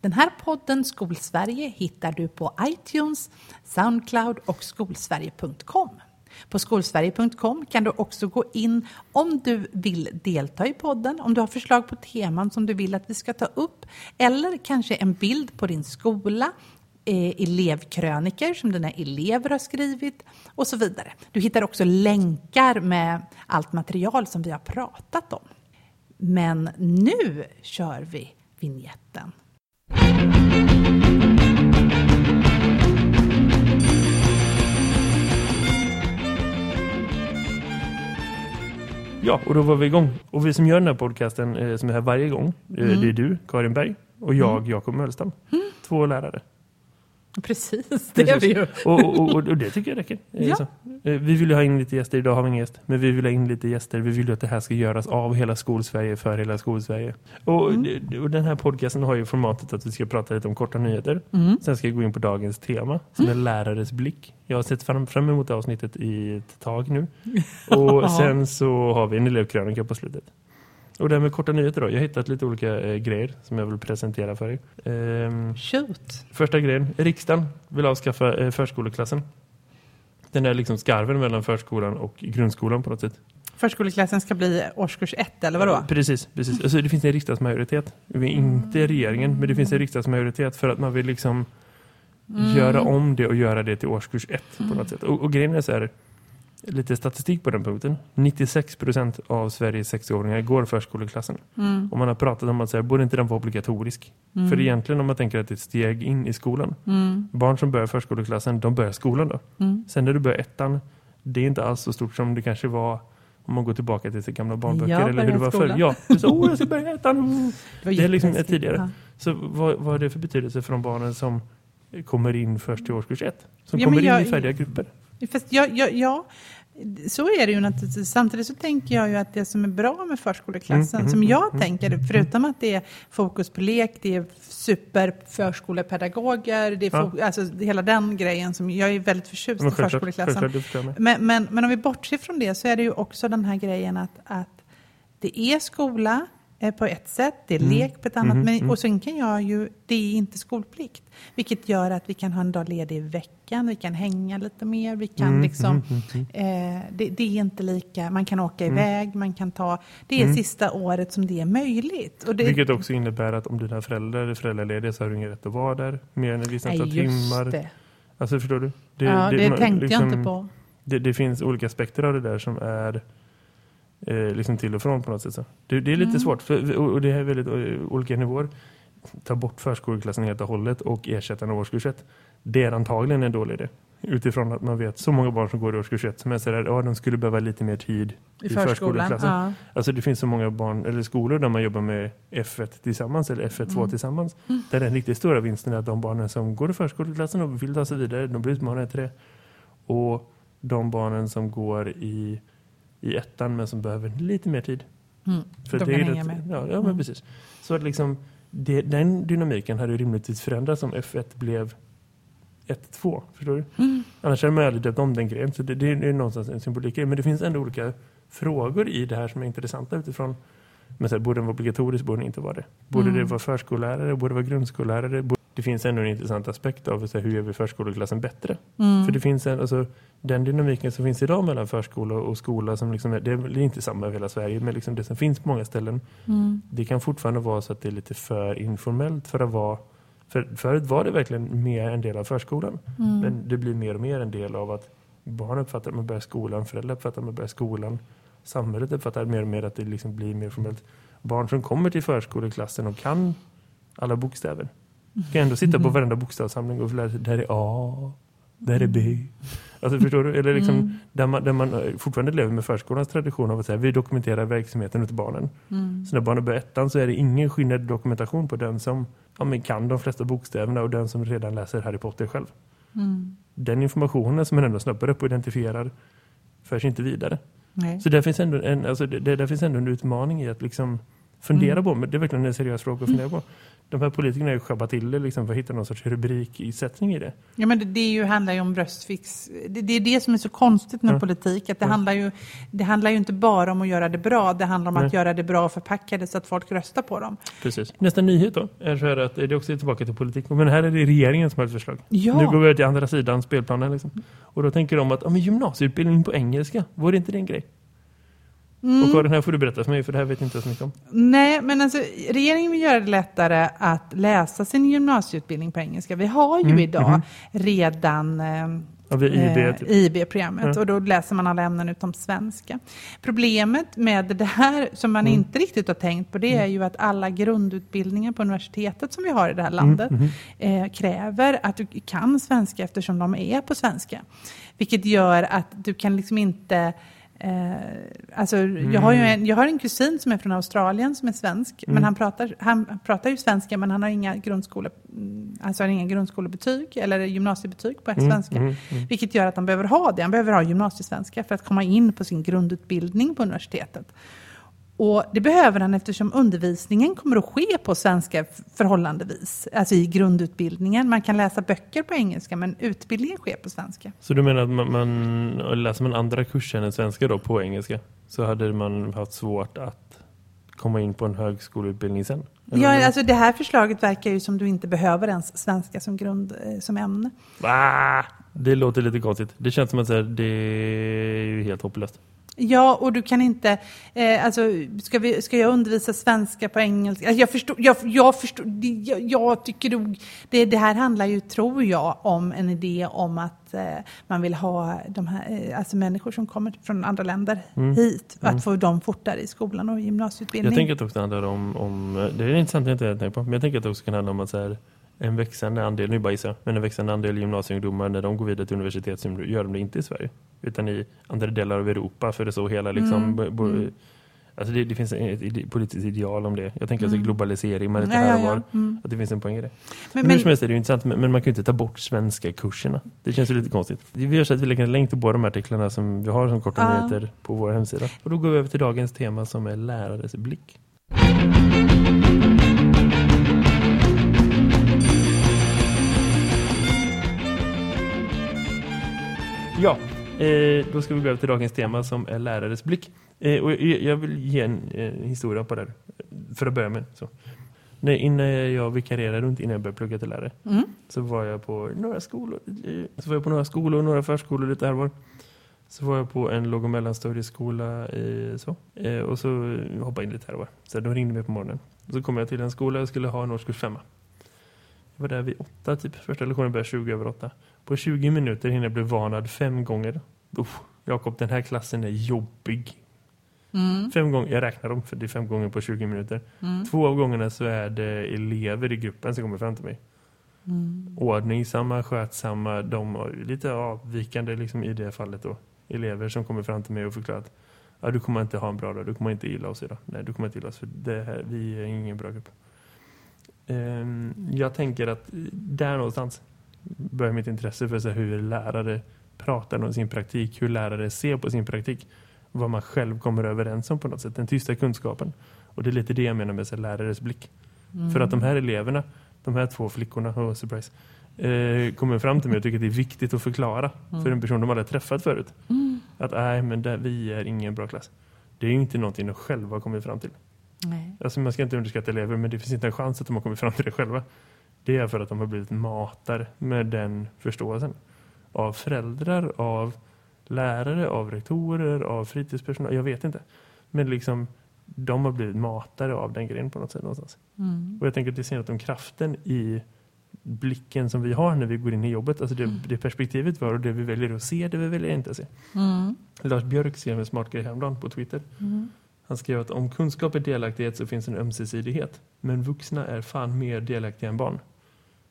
Den här podden Skolsverige hittar du på iTunes, Soundcloud och skolsverige.com. På skolsverige.com kan du också gå in om du vill delta i podden, om du har förslag på teman som du vill att vi ska ta upp eller kanske en bild på din skola, eh, elevkröniker som dina elever har skrivit och så vidare. Du hittar också länkar med allt material som vi har pratat om. Men nu kör vi vignetten. Ja, och då var vi igång. Och vi som gör den här podcasten eh, som är här varje gång, eh, Mm. det är du, Karin Berg, och jag, Jakob Möllstam. Två lärare. Precis, det är vi ju. Och, och, och, och det tycker jag räcker. Ja. Eh, Vi vill ju ha in lite gäster, idag har vi ingen gäst. Men vi vill ha in lite gäster, vi vill ju att det här ska göras av hela skolsverige för hela skolsverige. Och, Mm. det- och den här podcasten har ju formatet att vi ska prata lite om korta nyheter. Mm. Sen ska jag gå in på dagens tema, som är lärares blick. Jag har sett fram, fram emot avsnittet i ett tag nu. Och sen så har vi en elevkrönika på slutet. Och det här med korta nyheter då. Jag har hittat lite olika eh, grejer som jag vill presentera för er. Ehm, Shoot. Första grejen, riksdagen vill avskaffa eh, förskoleklassen. Den där liksom skarven mellan förskolan och grundskolan på något sätt. Förskoleklassen ska bli årskurs ett, eller vadå? Precis, precis. Alltså, det finns en riksdagsmajoritet. Inte regeringen, men det finns en riksdagsmajoritet för att man vill liksom göra om det och göra det till årskurs ett på något sätt. Och, och grejen är så här, lite statistik på den punkten. 96% av Sveriges sexåringar går förskoleklassen. Mm. Och man har pratat om att säga, borde inte den vara obligatorisk? För egentligen om man tänker att det är ett steg in i skolan. Mm. Barn som börjar förskoleklassen, de börjar skolan då. Mm. Sen när du börjar ettan, det är inte alls så stort som det kanske var om man går tillbaka till sina gamla barnböcker. Eller hur det var förr. Ja, du sa, åh jag ska börja ettan. oh." var Det är liksom tidigare. Ja. Så vad, vad är det för betydelse för de barnen som kommer in först i årskurs ett? Som Ja, kommer in jag- i färdiga grupper? Fast jag, jag, ja, så är det ju naturligtvis. Samtidigt så tänker jag ju att det som är bra med förskoleklassen, Mm, mm, som jag mm, tänker, förutom att det är fokus på lek, det är super förskolepedagoger, det är Ja. alltså hela den grejen som jag är väldigt förtjust i förskoleklassen. Men, men, men om vi bortser från det så är det ju också den här grejen att, att det är skola på ett sätt, det är Mm. lek på ett annat, Mhm, men, mm. och sen kan jag ju, det är inte skolplikt. Vilket gör att vi kan ha en dag ledig i veckan, vi kan hänga lite mer, vi kan Mm, liksom, mm, mm, mm. eh, det, det är inte lika, man kan åka iväg, man kan ta, det är sista året som det är möjligt. Och det, Vilket också innebär att om dina föräldrar är föräldralediga så har du ingen rätt att vara där mer än ett visst antal timmar. det. Alltså förstår du? Det, ja, det, man- tänkte liksom- jag inte på. det, det finns olika aspekter av det där som är eh, liksom till och från på något sätt. Så. Det, det är lite Mm. svårt för, och, det är väldigt eh, olika nivåer. Ta bort förskoleklassen helt och hållet och ersätta av årskurs ett. Det är antagligen en dålig idé. Utifrån att man vet så många barn som går i årskurs ett som är sådär, ja de skulle behöva lite mer tid I, i förskoleklassen. Ja. Alltså det finns så många barn eller skolor där man jobbar med F1 tillsammans eller F1 2 Mm. tillsammans. Där den riktigt stora vinsten är att de barnen som går i förskoleklassen och vill ta sig vidare, de blir utmanade till det. Och de barnen som går i, i ettan men som behöver lite mer tid. Mm. För De det kan är hänga med. Ja, ja men Mm. precis. Så att liksom, det, den dynamiken hade ju rimligtvis förändrats om F1 blev 1-2. Förstår du? Mm. Annars hade man aldrig döpt om den grejen. Så det, det är någonstans en symbolik. Men det finns ändå olika frågor i det här som är intressanta utifrån. Men så här, borde den vara obligatorisk? Borde den inte vara det? Borde Mm. det vara förskollärare? Borde det vara grundskollärare? Det finns ändå en intressant aspekt av så här, hur gör vi förskoleklassen bättre? Mm. För det finns en, alltså, den dynamiken som finns idag mellan förskola och skola som liksom är, det är inte samma över hela Sverige men liksom det som finns på många ställen Mm. det kan fortfarande vara så att det är lite för informellt för att vara för förut var det verkligen mer en del av förskolan Mm. men det blir mer och mer en del av att barn uppfattar att man börjar skolan, föräldrar uppfattar att man börjar skolan samhället uppfattar mer och mer att det liksom blir mer formellt barn som kommer till förskoleklassen och kan alla bokstäver kan ändå sitta på Mm. varenda bokstavssamling och lära sig där är A, där är B alltså förstår du? Eller liksom Mm. där man, där man eh, fortfarande lever med förskolans tradition av att säga vi dokumenterar verksamheten utav barnen Mm. så när barnen börjar ettan så är det ingen skillnad dokumentation på den som ja, men kan de flesta bokstäverna och den som redan läser Harry Potter själv. Mm. Den informationen som man ändå snappar upp och identifierar förs inte vidare. Nej. Så där finns ändå en, alltså, det- där finns ändå en utmaning i att liksom fundera Mm. på, men det är verkligen en seriös fråga att fundera på. De här politikerna har ju skabbat till det liksom, för att hitta någon sorts rubrik i sättning i det. Ja, men det, det är ju, handlar ju om bröstfix. Det, det är det som är så konstigt med Ja. politik. Att det, Ja. handlar ju, det handlar ju inte bara om att göra det bra. Det handlar om att Nej. göra det bra och förpacka det så att folk röstar på dem. Precis. Nästa nyhet då är så här att det är också tillbaka till politik. Men här är det regeringen som har ett förslag. Ja. Nu går vi till andra sidan spelplanen. Liksom. Och då tänker de att ja, men gymnasieutbildning på engelska, vore inte det en grej? Mm. Och Karin, här får du berätta för mig, för det här vet jag inte så mycket om. Nej, men alltså regeringen vill göra det lättare att läsa sin gymnasieutbildning på engelska. Vi har ju Mm, idag mhm. redan eh, vi är IB, eh, typ. IB-programmet och då läser man alla ämnen utom svenska. Problemet med det här som man Mm. inte riktigt har tänkt på det är ju att alla grundutbildningar på universitetet som vi har i det här landet Mhm. eh, kräver att du kan svenska eftersom de är på svenska. Vilket gör att du kan liksom inte Eh, alltså, jag, har ju en, jag har en kusin som är från Australien som är svensk. Mm. Men han pratar, han pratar ju svenska men han har inga, grundskole, mm, alltså har inga grundskolebetyg eller gymnasiebetyg på Mm, svenska. mm, mm. Vilket gör att han behöver ha det. Han behöver ha gymnasiesvenska för att komma in på sin grundutbildning på universitetet. Och det behöver han eftersom undervisningen kommer att ske på svenska förhållandevis. Alltså i grundutbildningen. Man kan läsa böcker på engelska men utbildningen sker på svenska. Så du menar att man, man läser man andra kurser än svenska då på engelska så hade man haft svårt att komma in på en högskoleutbildning sen? Ja, alltså det här förslaget verkar ju som du inte behöver ens svenska som grund eh, som ämne. Va? Det låter lite konstigt. Det känns som att det är helt hopplöst. Ja, och du kan inte... Eh, alltså, ska, vi, ska jag undervisa svenska på engelska? Alltså, jag, förstår, jag, jag, förstår, det- jag, jag tycker nog... Det, det här handlar ju, tror jag, om en idé om att eh, man vill ha de här, eh, alltså människor som kommer från andra länder Mm. hit. Mm. Att få dem fortare i skolan och gymnasieutbildning. Jag tänker att det också handlar om, om det är intressant jag inte tänkt på, men jag tänker att det också kan handla om att så här, en växande andel, nu bara gissar men en växande andel gymnasieungdomar när de går vidare till universitet så gör de det inte i Sverige utan i andra delar av Europa för det så hela liksom Mm, mm. Alltså det, det finns ett politiskt ideal om det. Jag tänker alltså Mm. globalisering, man är lite Ja, här ja, och ja. var. Mm. Att det finns en poäng i det. Men, Men, hur som helst är det ju intressant, men, men man kan ju inte ta bort svenska kurserna. Det känns ju lite konstigt. Vi gör så att vi lägger en länk till båda de artiklarna som vi har som korta Ja. nyheter på vår hemsida. Och då går vi över till dagens tema som är lärares blick. Ja, eh, då ska vi gå över till dagens tema som är lärares blick. Eh, och jag, vill ge en eh, historia på det här, för att börja med. Så. När, innan jag vikarierade runt, innan jag började plugga till lärare, mm. så var jag på några skolor, eh, så var jag på några skolor, några förskolor lite här var. Så var jag på en låg- och mellanstadieskola eh, så. Eh, och så hoppade jag in lite här var. Så de ringde mig på morgonen. Och så kom jag till en skola jag skulle ha en årskurs femma. Var där vid åtta typ. Första lektionen började 20 över åtta. På 20 minuter hinner jag bli varnad fem gånger. Uff, Jakob, den här klassen är jobbig. Mm. Fem gånger, jag räknar dem för det är fem gånger på 20 minuter. Mm. Två av gångerna så är det elever i gruppen som kommer fram till mig. Mm. Ordningsamma, skötsamma, de är lite avvikande liksom i det fallet då. Elever som kommer fram till mig och förklarar att ja, du kommer inte ha en bra dag, du kommer inte gilla oss idag. Nej, du kommer inte gilla oss för det här, vi är ingen bra grupp. Ehm, jag tänker att där någonstans börjar mitt intresse för så hur lärare pratar om sin praktik, hur lärare ser på sin praktik. Vad man själv kommer överens om på något sätt, den tysta kunskapen. Och det är lite det jag menar med så lärares blick. Mm. För att de här eleverna, de här två flickorna, oh, surprise, eh, kommer fram till mig och tycker att det är viktigt att förklara Mm. för en person de aldrig träffat förut. Mm. Att nej, men där, vi är ingen bra klass. Det är ju inte någonting de själva har kommit fram till. Nej. Alltså man ska inte underskatta elever, men det finns inte en chans att de har kommit fram till det själva. Det är för att de har blivit matade med den förståelsen. Av föräldrar, av lärare, av rektorer, av fritidspersonal. Jag vet inte. Men liksom, de har blivit matade av den grejen på något sätt någonstans. Mm. Och jag tänker att det ser något om kraften i blicken som vi har när vi går in i jobbet. Alltså det, det perspektivet vi har och det vi väljer att se, det vi väljer inte att se. Mm. Lars Björk skrev en smart grej häromdagen på Twitter. Mm. Han skrev att om kunskap är delaktighet så finns en ömsesidighet. Men vuxna är fan mer delaktiga än barn.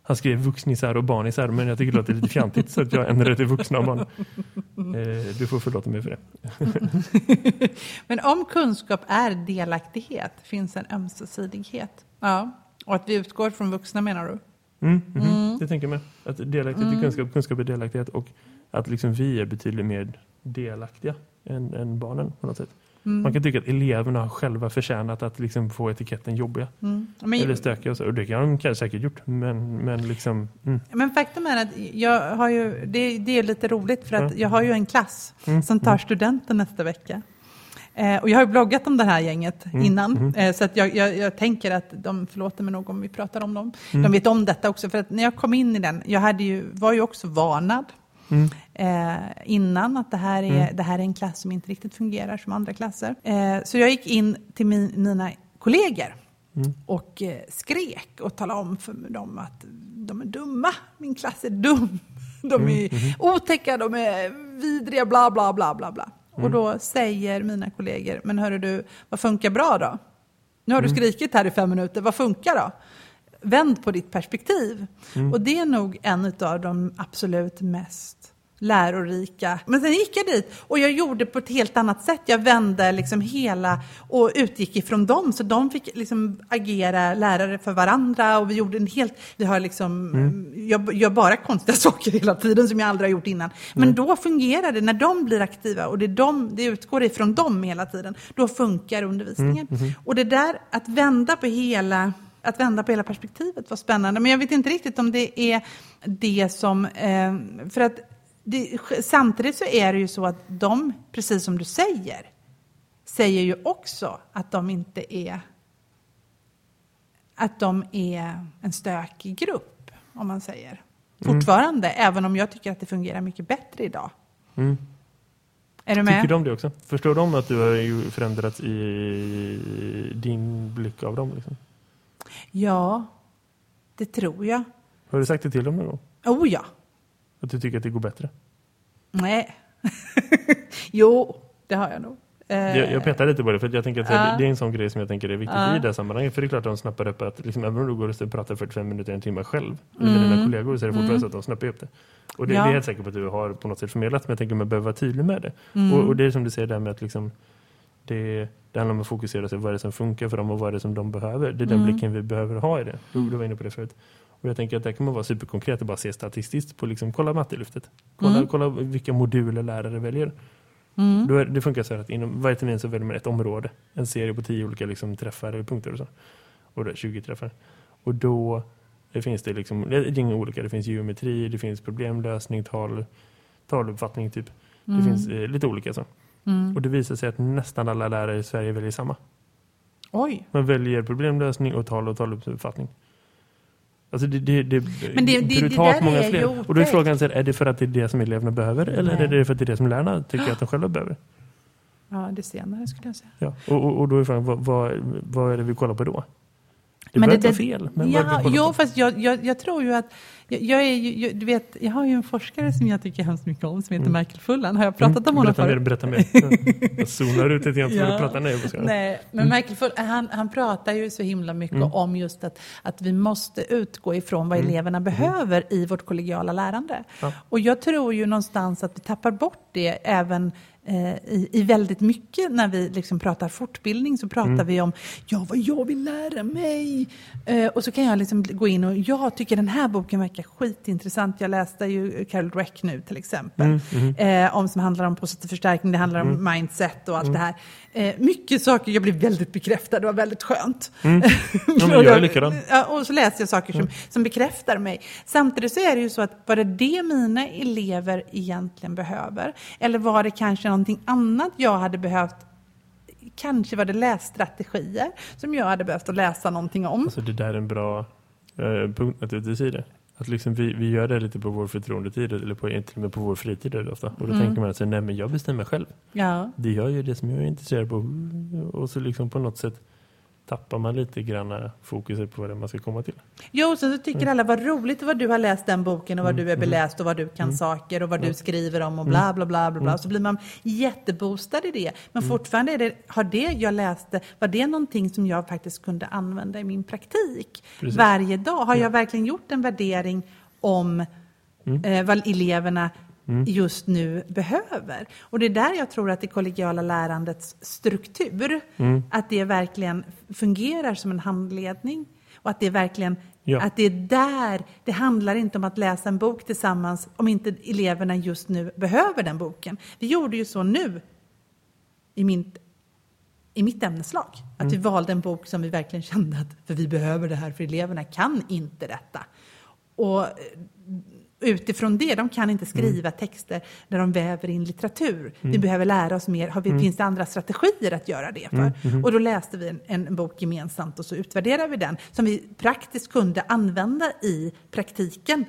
Han skrev vuxnisar och barnisar, men jag tycker det låter lite fjantigt så att jag ändrar det till vuxna och barn. Eh, du får förlåta mig för det. Men om kunskap är delaktighet finns en ömsesidighet. Ja. Och att vi utgår från vuxna menar du? Mm, mhm, Mm. Det tänker jag med. Att delaktighet Mm. kunskap, kunskap är delaktighet och att liksom vi är betydligt mer delaktiga än, än barnen på något sätt. Man kan tycka att eleverna har själva förtjänat att liksom få etiketten jobbiga. Mm. Men, Eller stökiga och så. Och det kan de kanske säkert gjort. Men, men liksom... Mm. men faktum är att jag har ju, det, det är lite roligt för att Ja. jag har ju en klass Mm. som tar studenten nästa vecka. Eh, och jag har bloggat om det här gänget Mm. innan. Eh, så att jag, jag, jag tänker att de förlåter mig nog om vi pratar om dem. Mm. De vet om detta också. För att när jag kom in i den, jag hade ju, var ju också varnad Mm. eh, innan att det här, är, det här är en klass som inte riktigt fungerar som andra klasser. Eh, så jag gick in till min, mina kollegor Mm. och eh, skrek och talade om för dem att de är dumma. Min klass är dum. De är otäcka, de är vidriga, bla bla bla bla bla. Och då säger mina kollegor, men hörru du, vad funkar bra då? Nu har du skrikit här i fem minuter, vad funkar då? Vänd på ditt perspektiv. Och det är nog en av de absolut mest lärorika. Men sen gick jag dit och jag gjorde på ett helt annat sätt. Jag vände liksom hela och utgick ifrån dem. Så de fick liksom agera lärare för varandra och vi gjorde en helt, vi har liksom, jag gör bara konstiga saker hela tiden som jag aldrig har gjort innan. Men då fungerar det när de blir aktiva och det, är de, det utgår ifrån dem hela tiden. Då funkar undervisningen. Och det där att vända på hela att vända på hela perspektivet var spännande. Men jag vet inte riktigt om det är det som... Eh, för att det, samtidigt så är det ju så att de, precis som du säger, säger ju också att de inte är... Att de är en stökig grupp, om man säger. Fortfarande, även om jag tycker att det fungerar mycket bättre idag. Mm. Är du med? Tycker de det också? Förstår de att du har förändrats i din blick av dem? Liksom? Ja, det tror jag. Har du sagt det till dem någon gång? Oh ja. Att du tycker att det går bättre? Nej. jo, det har jag nog. Eh, Jag, jag petar lite på det för jag tänker att Ja. det är en sån grej som jag tänker är viktigt Ja. i det här sammanhanget. För det är klart att de snappar upp att liksom, även om du går och pratar 45 minuter, en timme själv med dina kollegor så är det fortfarande så att de snappar upp det. Och det, Mm. Ja. det är jag helt säker på att du har på något sätt förmedlat men jag tänker att man behöver vara tydlig med det. Mm. Och, och det är som du säger där med att liksom, det, det handlar om att fokusera sig på vad är det som funkar för dem och vad är det som de behöver. Det är den Mm. blicken vi behöver ha i det. Du, var inne på det förut. Och jag tänker att det kan man vara superkonkret och bara se statistiskt på liksom, kolla mattelyftet. Kolla, Mm. kolla vilka moduler lärare väljer. Mm. Då är, det funkar så här att inom varje termin så väljer man ett område. En serie på tio olika liksom, träffar eller punkter och så. Och är 20 träffar. Och då det finns det liksom, det är inga olika. Det finns geometri, det finns problemlösning, tal, taluppfattning typ. Det finns eh, lite olika så. Mm. Och det visar sig att nästan alla lärare i Sverige väljer samma. Oj. Man väljer problemlösning och tal och taluppfattning. Alltså det, det, det, Men det- det- det brutalt där många fler. Och då är frågan, så är det för att det är det som eleverna behöver? Eller Nej. är det för att det är det som lärarna tycker att de själva behöver? Ja, det senare skulle jag säga. Ja, och, och, och då är frågan, vad, vad, vad är det vi kollar på då? Det Men det- vara fel. Men ja, jo, fast jag, jag, jag tror ju att... Jag, jag, är ju, jag, du vet, jag har ju en forskare som jag tycker hemskt mycket om som heter Mm. Michael Fullan. Har jag pratat om honom förut? berätta mer. Jag zonar ut lite grann Ja. prata nej. Nej, men Michael Full, han, han pratar ju så himla mycket Mm. om just att, att vi måste utgå ifrån vad eleverna behöver i vårt kollegiala lärande. Ja. Och jag tror ju någonstans att vi tappar bort det även i, i väldigt mycket när vi liksom pratar fortbildning så pratar Mm. vi om ja, vad jag vill lära mig. Eh, och så kan jag liksom gå in och jag tycker den här boken verkar skitintressant. Jag läste ju Carol Dweck nu till exempel. Mm, mm. Eh, om som handlar om positiv förstärkning, det handlar om mindset och allt det här. Eh, mycket saker, jag blev väldigt bekräftad, det var väldigt skönt. Mm. Ja, men jag är likadan. Och så läser jag saker som, som bekräftar mig. Samtidigt så är det ju så att var det det mina elever egentligen behöver? Eller var det kanske någonting annat jag hade behövt? Kanske var det lässtrategier som jag hade behövt att läsa någonting om. Alltså det där är en bra eh, punkt naturligtvis i det. Att liksom vi, vi gör det lite på vår förtroendetid eller på, till och med på vår fritid ofta. Och då Mm. tänker man att nej men jag bestämmer själv. Ja. Det gör ju det som jag är intresserad på. Och så liksom på något sätt tappar man lite grann fokuset på vad man ska komma till. Jo, sen så tycker alla vad roligt vad du har läst den boken och vad du är beläst och vad du kan saker och vad du skriver om och bla bla bla bla. bla. Så blir man jätteboostad i det. Men fortfarande är det, har det jag läste, var det någonting som jag faktiskt kunde använda i min praktik Precis. varje dag? Har jag verkligen gjort en värdering om eh, vad eleverna just nu behöver. Och det är där jag tror att det kollegiala lärandets struktur, att det verkligen fungerar som en handledning. Och att det verkligen, Ja. att det är där, det handlar inte om att läsa en bok tillsammans om inte eleverna just nu behöver den boken. Vi gjorde ju så nu i min i mitt ämneslag. Att Mm. vi valde en bok som vi verkligen kände att för vi behöver det här för eleverna kan inte detta. Och utifrån det, de kan inte skriva texter där de väver in litteratur. Vi behöver lära oss mer, har vi, finns det andra strategier att göra det för? Och då läste vi en, en bok gemensamt och så utvärderade vi den som vi praktiskt kunde använda i praktiken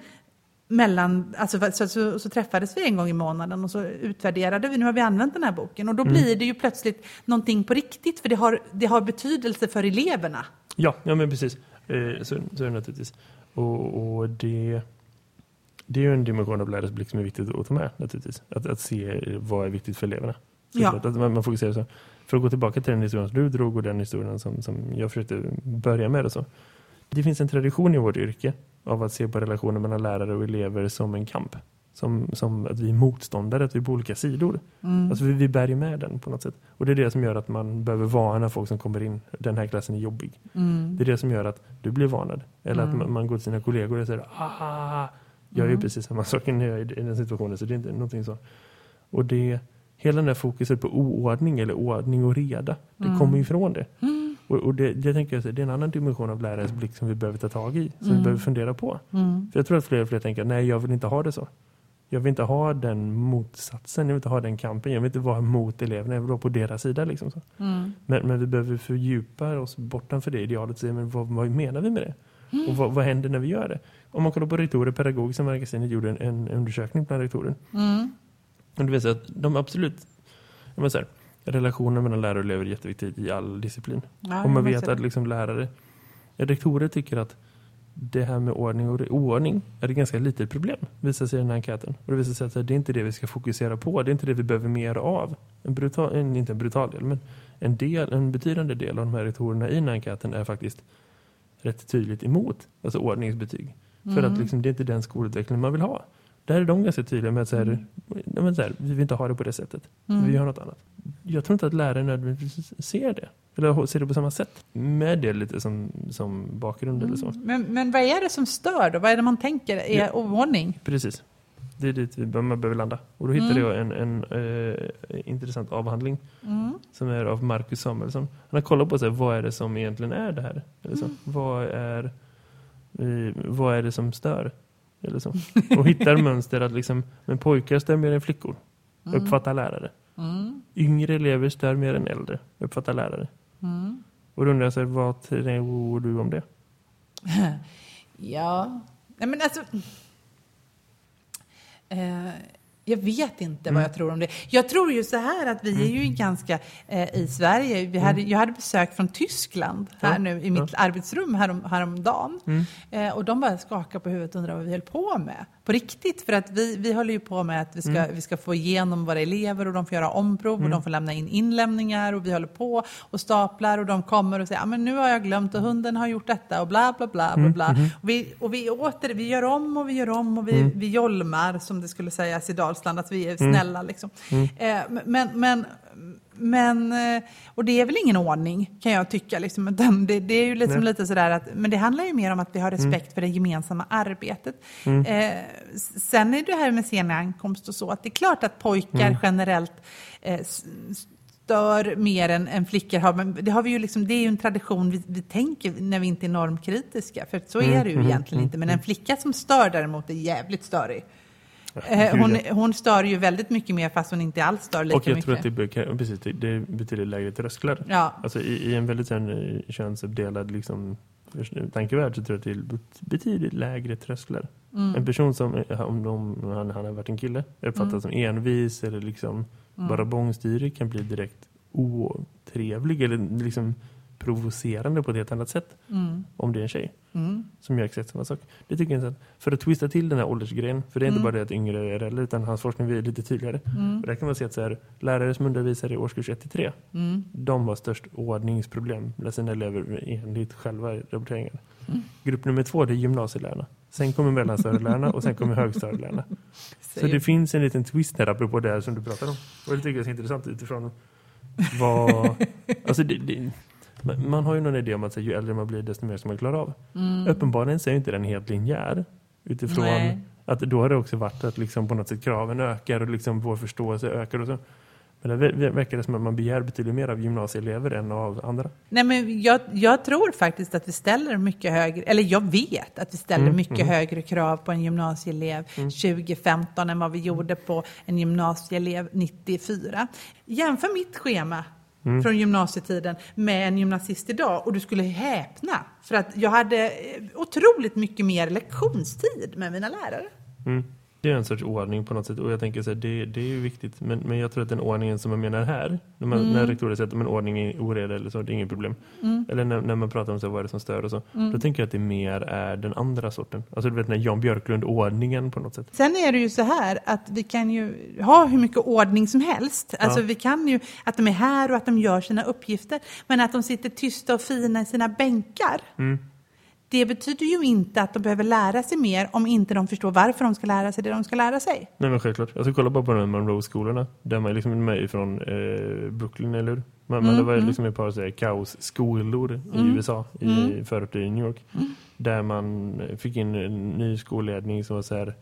mellan, alltså, så, så, så träffades vi en gång i månaden och så utvärderade vi, nu har vi använt den här boken. Och då blir det ju plötsligt någonting på riktigt, för det har, det har betydelse för eleverna. Ja, ja men precis. Eh, så, så är det naturligtvis. Och, och det, det är ju en dimension av lärarens som är viktigt att ta med naturligtvis. Att, att se vad är viktigt för eleverna. Så Ja. Att man, man fokuserar så. För att gå tillbaka till den historien som du drog och den historien som, som jag försökte börja med. Och så. Det finns en tradition i vårt yrke av att se på relationen mellan lärare och elever som en kamp. Som, som att vi är motståndare, att vi är på olika sidor. Alltså vi, vi bär ju med den på något sätt. Och det är det som gör att man behöver varna folk som kommer in. Den här klassen är jobbig. Det är det som gör att du blir varnad. Eller att man, man går till sina kollegor och säger ah, jag gör ju precis samma sak när jag är i den situationen. Så det är inte någonting så. Och det, hela den där fokuset på oordning eller ordning och reda, det kommer ju ifrån det. Och, och det, det tänker jag, det är en annan dimension av lärares blick som vi behöver ta tag i. Som vi behöver fundera på. För jag tror att fler och fler tänker, nej jag vill inte ha det så. Jag vill inte ha den motsatsen, jag vill inte ha den kampen. Jag vill inte vara mot eleverna, jag vill vara på deras sida. Liksom så. Men, men vi behöver fördjupa oss bortanför det idealet och men vad, vad menar vi med det? Och vad, vad händer när vi gör det? Om man kollar på rektorer, pedagogiska magasinet gjorde en, en undersökning bland rektorer. Och det visar att de absolut, jag menar så här, relationen mellan lärare och elever är jätteviktigt i all disciplin. Ja, och man vet att liksom lärare, rektorer tycker att det här med ordning och oordning är ett ganska litet problem, visar sig i den här enkäten. Och det visar sig att det är inte det vi ska fokusera på, det är inte det vi behöver mer av. En brutal, en, inte en brutal del, men en, del, en betydande del av de här rektorerna i den här enkäten är faktiskt rätt tydligt emot alltså ordningsbetyg. För att liksom, det är inte den skolutveckling man vill ha. Där är de ganska tydliga med att så här, men så här, vi vill inte ha det på det sättet. Vi gör något annat. Jag tror inte att lärare nödvändigtvis ser det. Eller ser det på samma sätt. Med det lite som, som bakgrund eller så. Men, men vad är det som stör då? Vad är det man tänker är Ja. oordning? Precis. Det är dit vi- man behöver landa. Och då hittade jag en, en eh, intressant avhandling som är av Marcus Samuelsson. Han har kollat på här, vad är det som egentligen är det här. Eller så. Vad, är, eh, vad är det som stör? Eller så. Och hittar mönster att liksom, men pojkar stör mer än flickor. Uppfattar lärare. Yngre elever stör mer än äldre. Uppfattar lärare. Och då undrar jag, så här, vad tror du om det? Ja, nej men alltså... Eh, jag vet inte vad jag tror om det. Jag tror ju så här att vi är ju ganska eh, i Sverige. Vi hade, Jag hade besök från Tyskland här Ja, nu i mitt arbetsrum härom, häromdagen. Eh, och de bara skakade på huvudet och undrade vad vi höll på med. På riktigt, för att vi, vi håller ju på med att vi ska, vi ska få igenom våra elever och de får göra omprov och de får lämna in inlämningar och vi håller på och staplar och de kommer och säger men nu har jag glömt och hunden har gjort detta och bla bla bla. bla, bla. Och, vi, och vi åter, vi gör om och vi gör om och vi, vi jolmar som det skulle sägas i Dalsland, att vi är snälla liksom. Eh, men, men, men, eh, och det är väl ingen ordning kan jag tycka. Liksom. Det, det är ju liksom Nej. lite sådär att, men det handlar ju mer om att vi har respekt för det gemensamma arbetet. Eh, s- sen är det här med sen ankomst och så, att det är klart att pojkar generellt eh, stör mer än, än flickor har. Men det, har vi ju liksom, det är ju en tradition vi, vi tänker när vi inte är normkritiska. För så är det ju egentligen inte. Men en flicka som stör däremot är jävligt störig. Eh, hon, hon stör ju väldigt mycket mer fast hon inte alls stör lika Och jag mycket. tror att det, precis, det, betyder lägre trösklar. Ja. Alltså i, i en väldigt sen, eh, könsuppdelad liksom, tankevärld så tror jag att det är bet- betydligt lägre trösklar. Mm. En person som, eh, om, om han, han har varit en kille, uppfattas Mm. som envis eller liksom bara bångstyrig kan bli direkt otrevlig eller liksom provocerande på ett helt annat sätt Mm. om det är en tjej som gör exakt samma sak. Det tycker jag inte för att twista till den här åldersgrejen, för det är inte bara det att yngre är äldre utan hans forskning är lite tydligare. Och där kan man se att så här, lärare som undervisar i årskurs 1-3, de har störst ordningsproblem med sina elever enligt själva rapporteringen. Grupp nummer två det är gymnasielärarna. Sen kommer mellanstadielärarna och sen kommer högstadielärarna. Så det finns en liten twist här apropå det här som du pratar om. Och det tycker jag är intressant utifrån vad... alltså det, det, man har ju någon idé om att här, ju äldre man blir desto mer ska man klara av. Uppenbarligen så är inte den helt linjär. Utifrån Nej. att då har det också varit att liksom på något sätt kraven ökar och liksom vår förståelse ökar och så. Men det verkar det som att man begär betydligt mer av gymnasieelever än av andra. Nej, men jag, jag tror faktiskt att vi ställer mycket högre, eller jag vet att vi ställer Mm, mycket högre krav på en gymnasieelev 2015 än vad vi gjorde på en gymnasieelev 94. Jämför mitt schema Mm. från gymnasietiden med en gymnasist idag och du skulle häpna. För att jag hade eh, otroligt mycket mer lektionstid med mina lärare. Mm. Det är en sorts ordning på något sätt och jag tänker så här, det, det är ju viktigt men, men jag tror att den ordningen som man menar här när, man, Mm. när rektorer säger att men ordning är oreda eller så, det är inget problem eller när, när man pratar om så här, vad är det som stör och så Mm. då tänker jag att det mer är den andra sorten alltså du vet när Jan Björklund-ordningen på något sätt Sen är det ju så här att vi kan ju ha hur mycket ordning som helst. Alltså Ja. vi kan ju att de är här och att de gör sina uppgifter. Men att de sitter tysta och fina i sina bänkar. Mm. Det betyder ju inte att de behöver lära sig mer om inte de förstår varför de ska lära sig det de ska lära sig. Nej men självklart. Alltså kolla bara på de här Monroe-skolorna. Där man liksom är med från eh, Brooklyn, eller hur? Men, men det var ju liksom ett par så här, kaosskolor i USA, i förorter i New York. Där man fick in en ny skolledning som var så här,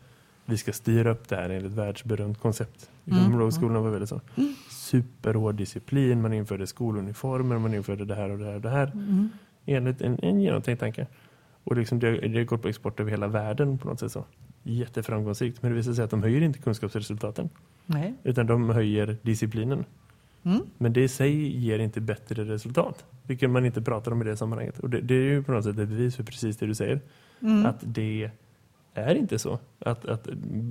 vi ska styra upp det här enligt världsberömt koncept. Liksom, Monroe-skolorna var väldigt så. Superhård disciplin, man införde skoluniformer, man införde det här och det här och det här. Enligt en, en genomtänkt tanke. Och liksom det, det går på export över hela världen på något sätt så. Jätteframgångsrikt. Men det visar sig att de höjer inte kunskapsresultaten. Nej. Utan de höjer disciplinen. Mm. Men det i sig ger inte bättre resultat. Vilket man inte pratar om i det sammanhanget. Och det, det är ju på något sätt ett bevis för precis det du säger. Mm. Att det är inte så. Att, att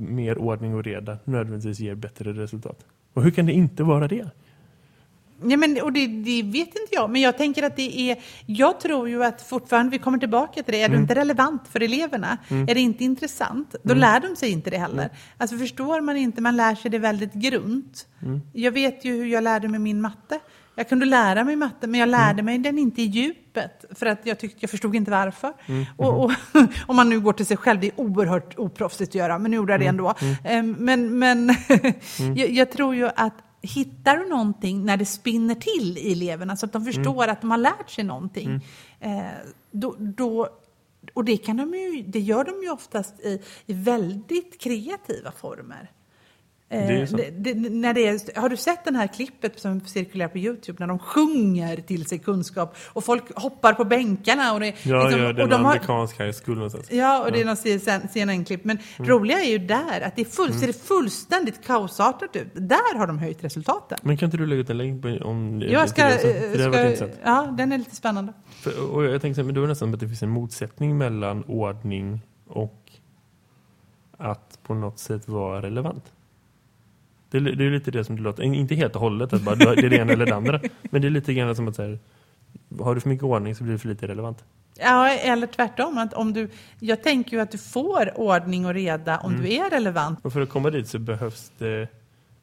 mer ordning och reda nödvändigtvis ger bättre resultat. Och hur kan det inte vara det? Ja, men, och det, det vet inte jag, men jag tänker att det är... Jag tror ju att fortfarande, vi kommer tillbaka till det, är du inte relevant för eleverna, är det inte intressant, då lär de sig inte det heller. Alltså förstår man inte, man lär sig det väldigt grunt. Jag vet ju hur jag lärde mig min matte. Jag kunde lära mig matte, men jag lärde mig den inte i djupet. För att jag tyckte, jag förstod inte varför. Och, och, om man nu går till sig själv, det är oerhört oproffsigt att göra, men nu gjorde jag det ändå. Ehm, Men, men jag, jag tror ju att hittar du någonting när det spinner till i eleverna så att de förstår att de har lärt sig någonting, eh, då, då, och det, kan de ju, det gör de ju oftast i, i väldigt kreativa former. Eh, Det är så. det, det, när det är, har du sett den här klippet som cirkulerar på Youtube när de sjunger till sig kunskap och folk hoppar på bänkarna? Och det, Ja, liksom, ja och den de har, amerikanska high school någonstans. Ja, och det är någon CNN-klipp. Men roliga är ju där att det är full, ser fullständigt kaosartat ut. Där har de höjt resultaten. Men kan inte du lägga ut en länk på, om Jag ska, det? För det har ska, ja, den är lite spännande. För, och jag tänkte men då är det nästan att det finns en motsättning mellan ordning och att på något sätt vara relevant. Det, är- det är lite det som det låter. Inte helt och hållet att bara det är det ena eller det andra. Men det är lite grann som att så här, har du för mycket ordning så blir det för lite relevant. Ja, eller tvärtom. Att om du, jag tänker ju att du får ordning och reda om du är relevant. Och för att komma dit så behövs det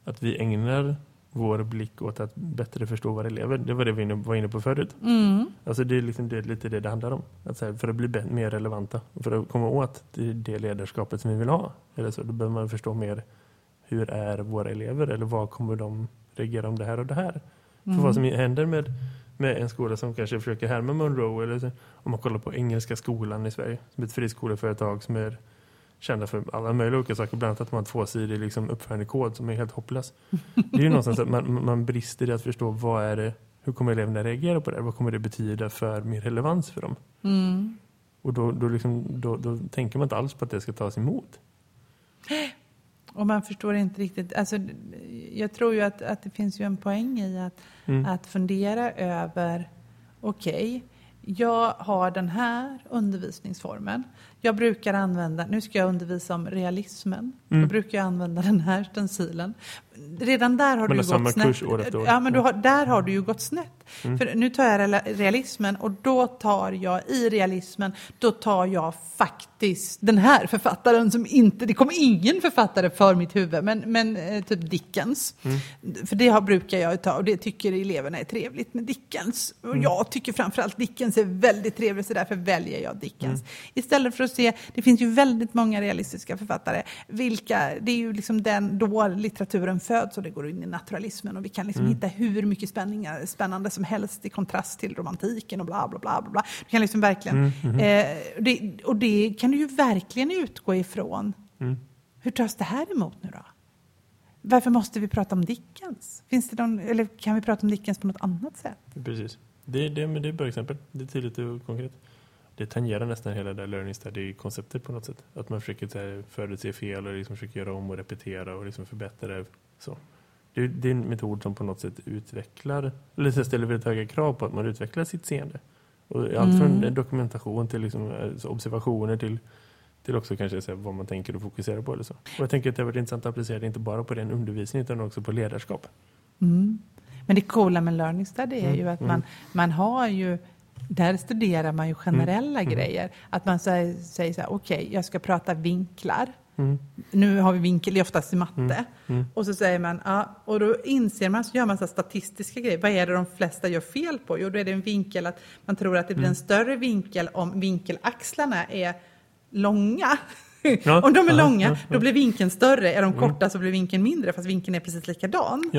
att vi ägnar vår blick åt att bättre förstå våra elever. Det var det vi var inne på förut. Mm. Alltså det är liksom det, lite det det handlar om. Att här, för att bli mer relevanta, för att komma åt det, det ledarskapet som vi vill ha. Eller så, då behöver man förstå mer hur är våra elever eller vad kommer de reagera om det här och det här. För vad som händer med, med en skola som kanske försöker härma Monroe eller så, om man kollar på Engelska skolan i Sverige som är ett friskoleföretag som är kända för alla möjliga olika saker, bland annat att man har tvåsidig liksom, uppförandekod som är helt hopplös. Det är ju någonstans att man, man brister i att förstå vad är det, hur kommer eleverna reagera på det? Vad kommer det betyda för mer relevans för dem? Mm. Och då, då, liksom, då, då tänker man inte alls på att det ska tas emot. Och man förstår inte riktigt. Alltså, jag tror ju att, att det finns ju en poäng i att, Mm. att fundera över, okej, jag har den här undervisningsformen. Jag brukar använda, nu ska jag undervisa om realismen. Mm. Då brukar jag använda den här stencilen. Redan där har Man du ju gått snett. Ja, men har, där har du ju gått snett. Mm. För nu tar jag realismen och då tar jag i realismen, då tar jag faktiskt den här författaren som inte, det kommer ingen författare för mitt huvud, men, men eh, typ Dickens. Mm. För det har, brukar jag ta och det tycker eleverna är trevligt med Dickens. Och Mm. jag tycker framförallt Dickens är väldigt trevligt så därför väljer jag Dickens. Mm. Istället för att se, det finns ju väldigt många realistiska författare. Vilka, det är ju liksom den, då litteraturen föds och det går in i naturalismen och vi kan liksom Mm. hitta hur mycket spänningar, spännande som helst i kontrast till romantiken och bla bla bla. bla, bla. Du kan liksom verkligen, Mm, mhm. eh, det, och det kan du ju verkligen utgå ifrån. Mm. Hur tas det här emot nu då? varför måste vi prata om Dickens? Finns det någon, eller kan vi prata om Dickens på något annat sätt? Precis. Det, det, men det är ett bra exempel. Det är tydligt och konkret. Det tangerar nästan hela det learning study-konceptet på något sätt. Att man försöker förutse fel och liksom försöker göra om och repetera och liksom förbättra det. Så. Det, det är en metod som på något sätt utvecklar, eller ställer väldigt höga krav på att man utvecklar sitt seende. Och allt från mm. dokumentation till liksom, alltså observationer till, till också kanske säga, vad man tänker och fokuserar på. Eller så. Och jag tänker att det har varit intressant att applicera det inte bara på den undervisning utan också på ledarskap. Mm. Men det coola med learning study är mm. ju att man, mm. man har ju där studerar man ju generella mm. grejer. Att man säger, säger så här, okej, okay, jag ska prata vinklar. Mm. Nu har vi vinkel, oftast i matte. Mm. Mm. Och så säger man, ja, och då inser man, så gör man så statistiska grejer. Vad är det de flesta gör fel på? Jo, då är det en vinkel att man tror att det blir en mm. större vinkel om vinkelaxlarna är långa. Ja, om de är ja, långa, ja, då blir vinkeln större. Är de mm. korta så blir vinkeln mindre, fast vinkeln är precis likadan.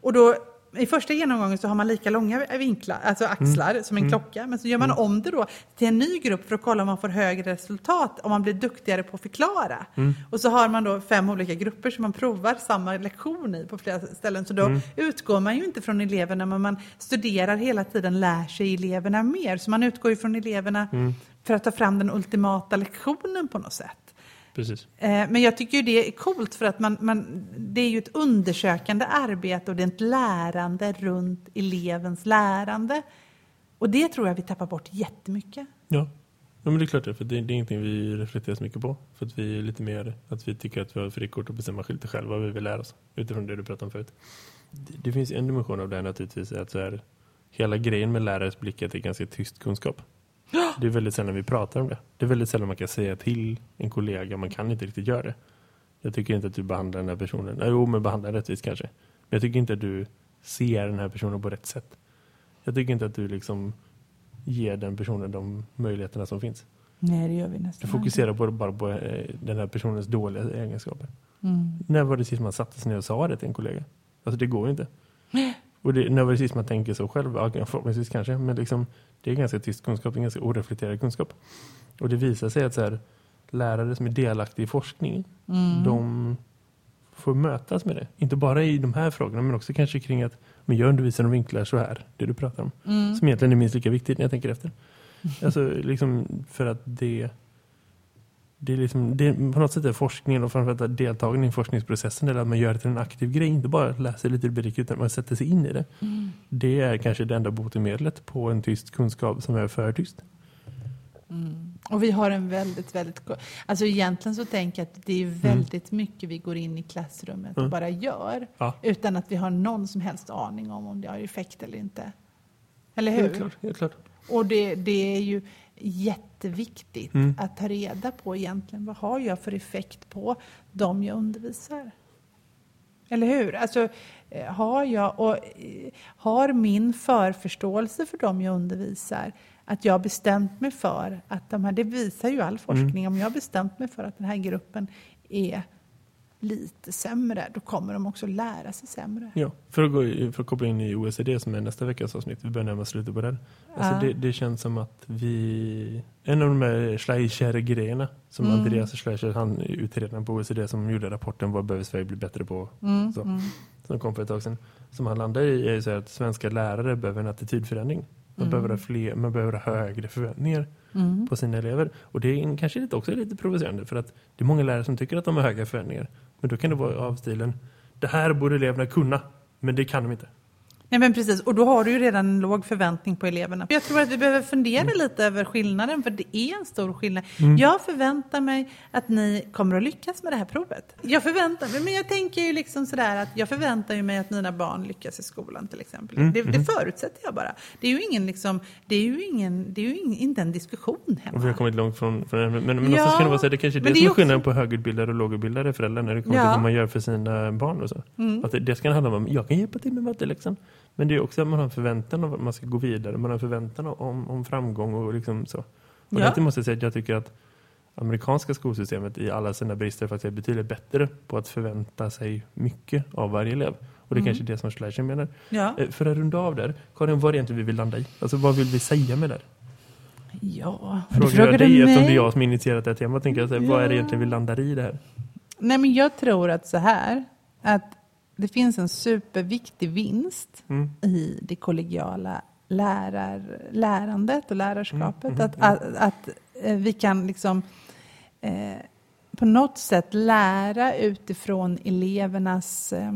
Och då i första genomgången så har man lika långa vinklar, alltså axlar mm. som en mm. klocka. Men så gör man mm. om det då till en ny grupp för att kolla om man får högre resultat, om man blir duktigare på att förklara. Mm. Och så har man då fem olika grupper som man provar samma lektion i på flera ställen. Så då mm. utgår man ju inte från eleverna, men man studerar hela tiden, lär sig eleverna mer. Så man utgår ju från eleverna mm. för att ta fram den ultimata lektionen på något sätt. Precis. Eh, men jag tycker det är coolt för att man, man, det är ju ett undersökande arbete och det är ett lärande runt elevens lärande. Och det tror jag vi tappar bort jättemycket. Ja, ja men det är klart det, för det, det är ingenting vi reflekterar så mycket på. För att vi är lite mer, att vi tycker att vi har frikort att bestämma lite själva vad vi vill lära oss. Utifrån det du pratade om förut. Det, det finns en dimension av det här naturligtvis, att så här, hela grejen med lärares blick är ganska tyst kunskap. Det är väldigt sällan vi pratar om det. Det är väldigt sällan man kan säga till en kollega. Man kan inte riktigt göra det. Jag tycker inte att du behandlar den här personen. Jo, men behandlar rättvist kanske. Men jag tycker inte att du ser den här personen på rätt sätt. Jag tycker inte att du liksom ger den personen de möjligheterna som finns. Nej, det gör vi nästan. Du fokuserar på, bara på eh, den här personens dåliga egenskaper. Mm. När var det sist man satte sig ner och sa det till en kollega? Alltså det går ju inte. Och det, det sist man tänker så själv? Förhoppningsvis kanske. Men liksom, det är ganska tyst kunskap, en ganska oreflekterad kunskap. Och det visar sig att så här, lärare som är delaktiga i forskning, mm. de får mötas med det. Inte bara i de här frågorna, men också kanske kring att men jag undervisar om vinklar så här, det du pratar om. Mm. Som egentligen är minst lika viktigt när jag tänker efter. Alltså, liksom för att det det är, liksom, det är på något sätt är forskningen och framförallt deltagande i forskningsprocessen eller att man gör det till en aktiv grej, inte bara läser lite rubrik utan man sätter sig in i det. Mm. Det är kanske det enda botemedlet på en tyst kunskap som är för tyst. Mm. Och vi har en väldigt, väldigt... Alltså egentligen så tänker jag att det är mm. väldigt mm. mycket vi går in i klassrummet och mm. bara gör. Ja. Utan att vi har någon som helst aning om om det har effekt eller inte. Eller hur? Helt klart. Helt klart. Och det, det är ju jätteviktigt mm. att ta reda på egentligen vad har jag för effekt på dem jag undervisar. Eller hur? Alltså, eh, har jag och eh, har min förförståelse för dem jag undervisar att jag bestämt mig för att de här, det visar ju all forskning, mm. om jag bestämt mig för att den här gruppen är lite sämre, då kommer de också lära sig sämre. Ja, för att, gå, för att koppla in i OECD som är nästa veckas avsnitt, vi börjar närma oss slutet på den. Alltså ja. det, det, känns som att vi, en av de här Schleicher-grejerna som mm. Andreas Schleicher, han utredaren på OECD som gjorde rapporten Vad behöver Sverige bli bättre på? Mm. Så, mm. Som kom för ett tag sedan. Som han landar i är så att svenska lärare behöver en attitydförändring. Man, mm. behöver, ha fler, man behöver ha högre förväntningar mm. på sina elever. Och det är kanske lite, också lite provocerande för att det är många lärare som tycker att de har höga förväntningar. Men då kan det vara av stilen, det här borde eleverna kunna, men det kan de inte. Nej men precis, och då har du ju redan en låg förväntning på eleverna. Jag tror att vi behöver fundera mm. lite över skillnaden, för det är en stor skillnad. Mm. Jag förväntar mig att ni kommer att lyckas med det här provet. Jag förväntar mig, men jag tänker ju liksom sådär att jag förväntar mig att mina barn lyckas i skolan till exempel. Mm. Det, det, mm. förutsätter jag bara. Det är ju ingen liksom, det är ju ingen, det är ju ingen, inte en diskussion hemma. Och vi har kommit långt från, från men, men, men ja, också kan det vara så det kanske är det, det som är också... skillnaden på högutbildade och lågutbildade föräldrar när det kommer ja. till vad man gör för sina barn och så. Mm. Att det, det ska handla om, jag kan hjälpa till med matteläxan. Men det är också att man har en förväntan om att man ska gå vidare. Man har en förväntan om, om framgång och liksom så. Och ja. måste jag säga att jag tycker att amerikanska skolsystemet i alla sina brister faktiskt är betydligt bättre på att förvänta sig mycket av varje elev. Och det är mm. kanske det som Schleicher menar. Ja. Eh, för att runda av där, Karin, vad är det egentligen vi vill landa i? Alltså vad vill vi säga med det? Ja, Frågar du frågar dig eftersom det är jag som initierat det här temat. Tänker jag säga, ja. Vad är det egentligen vi landar i det här? Nej men jag tror att så här, att det finns en superviktig vinst Mm. i det kollegiala lärar, lärandet och lärarskapet. Mm, att, mm, att, att eh, vi kan liksom eh, på något sätt lära utifrån elevernas eh,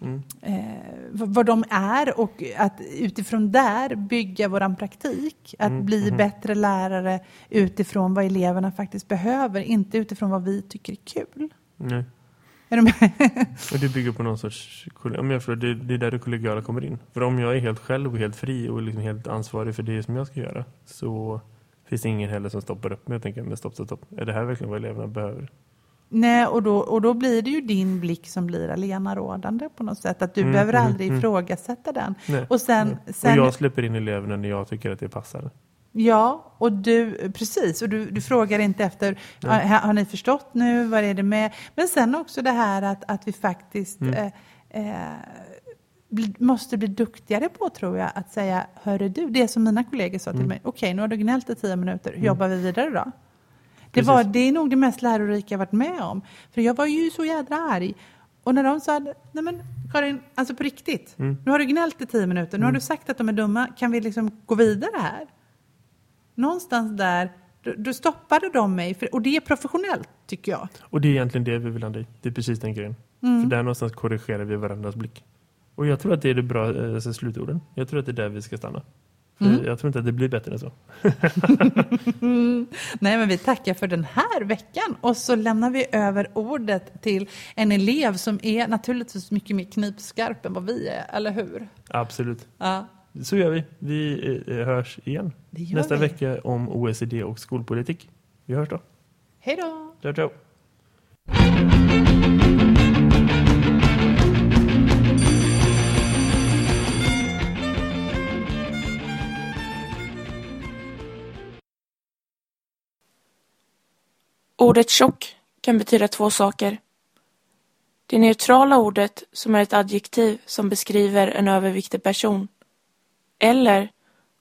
Mm. eh, vad de är och att utifrån där bygga våran praktik. Att Mm, bli mhm. bättre lärare utifrån vad eleverna faktiskt behöver, inte utifrån vad vi tycker är kul. Nej. Är du med? Det bygger på någon sorts... Om jag förstår, det, är där det kollegiala kommer in. För om jag är helt själv och helt fri och liksom helt ansvarig för det som jag ska göra så finns det ingen heller som stoppar upp mig och tänker, men stopp, stopp, stopp. Är det här verkligen vad eleverna behöver? Nej, och då, och då blir det ju din blick som blir allenarådande på något sätt. Att du Mm, behöver mm, aldrig mm. ifrågasätta den. Nej. Och sen, Nej. sen och jag släpper in eleverna när jag tycker att det passar. Ja, och du, precis, och du, du frågar inte efter, har, har ni förstått nu, vad är det med? Men sen också det här att, att vi faktiskt Mm. eh, eh, måste bli duktigare på, tror jag, att säga, hörru du, det som mina kollegor sa till Mm. mig, okej, nu har du gnällt i tio minuter, hur Mm. jobbar vi vidare då? Det, Precis. var, det är nog det mest lärorika jag varit med om. För jag var ju så jädra arg. Och när de sa, nej men Karin, alltså på riktigt, Mm. nu har du gnällt i tio minuter, nu har Mm. du sagt att de är dumma, kan vi liksom gå vidare här? Någonstans där, då, då stoppade de mig, för, och det är professionellt tycker jag. Och det är egentligen det vi vill landa i. Det är precis den grejen. Mm. För där någonstans korrigerar vi varandras blick. Och jag tror att det är det bra eh, alltså slutorden. Jag tror att det är där vi ska stanna. Mm. Jag tror inte att det blir bättre än så. Nej, men vi tackar för den här veckan och så lämnar vi över ordet till en elev som är naturligtvis mycket mer knipskarp än vad vi är, eller hur? Absolut. Ja, Så gör vi. Vi eh, hörs igen nästa vi. vecka om OECD och skolpolitik. Vi hörs då. Hej då! Ciao, ciao. Ordet tjock kan betyda två saker. Det neutrala ordet som är ett adjektiv som beskriver en överviktig person. Eller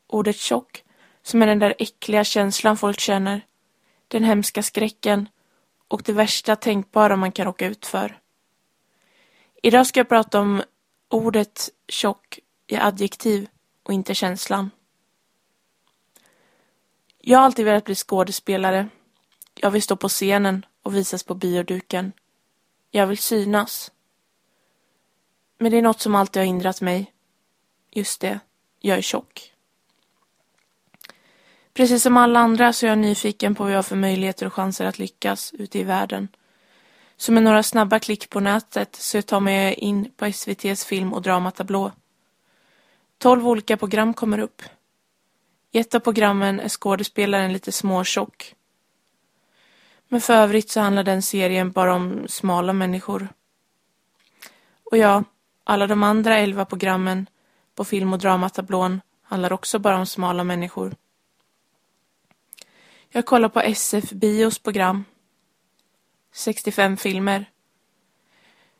ordet tjock som är den där äckliga känslan folk känner. Den hemska skräcken och det värsta tänkbara man kan råka ut för. Idag ska jag prata om ordet tjock i adjektiv och inte känslan. Jag har alltid velat bli skådespelare. Jag vill stå på scenen och visas på bioduken. Jag vill synas. Men det är något som alltid har hindrat mig. Just det, jag är tjock. Precis som alla andra så är jag nyfiken på vad jag har för möjligheter och chanser att lyckas ute i världen. Så med några snabba klick på nätet så tar mig in på SVTs film och dramatablå. Tolv olika program kommer upp. I ett av programmen är skådespelaren lite småtjock. Men för övrigt så handlar den serien bara om smala människor. Och ja, alla de andra elva programmen på film och dramatablån handlar också bara om smala människor. Jag kollar på SF Bios program. 65 filmer.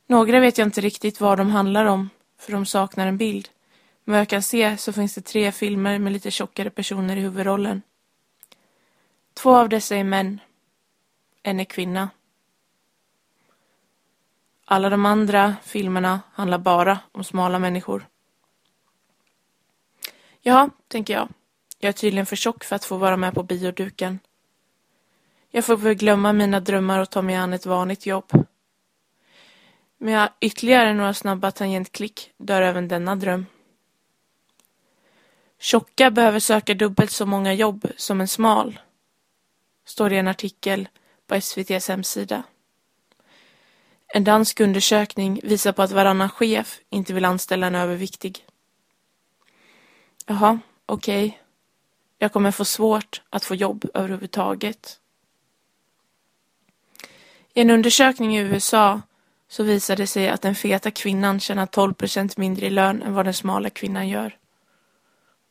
Några vet jag inte riktigt vad de handlar om, för de saknar en bild. Men vad jag kan se så finns det tre filmer med lite tjockare personer i huvudrollen. Två av dessa är män. En är kvinna. Alla de andra filmerna handlar bara om smala människor. Ja, tänker jag. Jag är tydligen för tjock för att få vara med på bioduken. Jag får väl glömma mina drömmar och ta mig an ett vanligt jobb. Med ytterligare några snabba tangentklick dör även denna dröm. Tjocka behöver söka dubbelt så många jobb som en smal, står det i en artikel på SVTs hemsida. En dansk undersökning visar på att varannan chef inte vill anställa en överviktig. Jaha, okej. Jag kommer få svårt att få jobb överhuvudtaget. I en undersökning i USA så visade det sig att den feta kvinnan tjänar 12 procent mindre i lön än vad den smala kvinnan gör.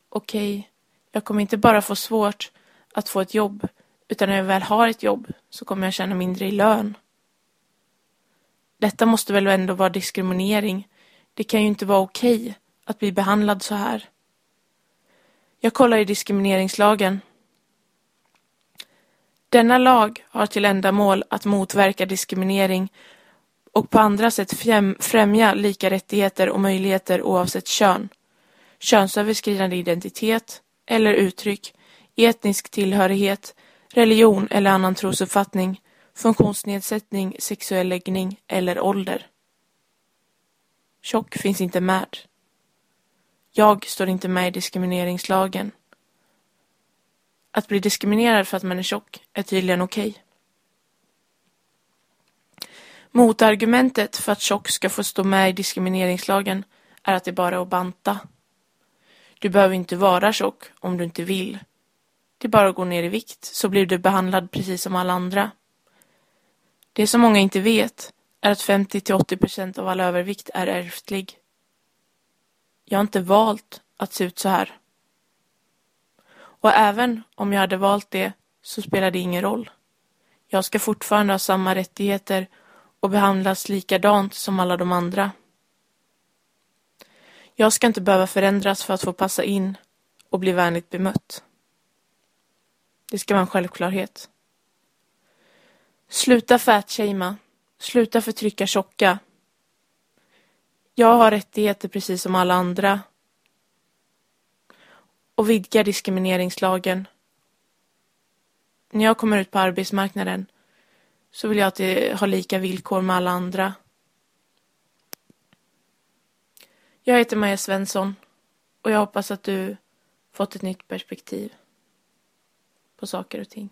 Okej, jag kommer inte bara få svårt att få ett jobb utan när jag väl har ett jobb så kommer jag tjäna mindre i lön. Detta måste väl ändå vara diskriminering. Det kan ju inte vara okej att bli behandlad så här. Jag kollar i diskrimineringslagen. Denna lag har till ändamål att motverka diskriminering och på andra sätt främja lika rättigheter och möjligheter oavsett kön, könsöverskridande identitet eller uttryck, etnisk tillhörighet, religion eller annan trosuppfattning, funktionsnedsättning, sexuell läggning eller ålder. Tjock finns inte med. Jag står inte med i diskrimineringslagen. Att bli diskriminerad för att man är tjock är tydligen okej. Okay. Motargumentet för att tjock ska få stå med i diskrimineringslagen är att det bara är att banta. Du behöver inte vara tjock om du inte vill. Det är bara att gå ner i vikt så blir du behandlad precis som alla andra. Det som många inte vet är att 50-80% av all övervikt är ärftlig. Jag har inte valt att se ut så här. Och även om jag hade valt det så spelar det ingen roll. Jag ska fortfarande ha samma rättigheter och behandlas likadant som alla de andra. Jag ska inte behöva förändras för att få passa in och bli vänligt bemött. Det ska vara en självklarhet. Sluta fatshamea. Sluta förtrycka tjocka. Jag har rättigheter precis som alla andra. Och vidgar diskrimineringslagen. När jag kommer ut på arbetsmarknaden så vill jag att det har lika villkor med alla andra. Jag heter Maja Svensson och jag hoppas att du fått ett nytt perspektiv på saker och ting.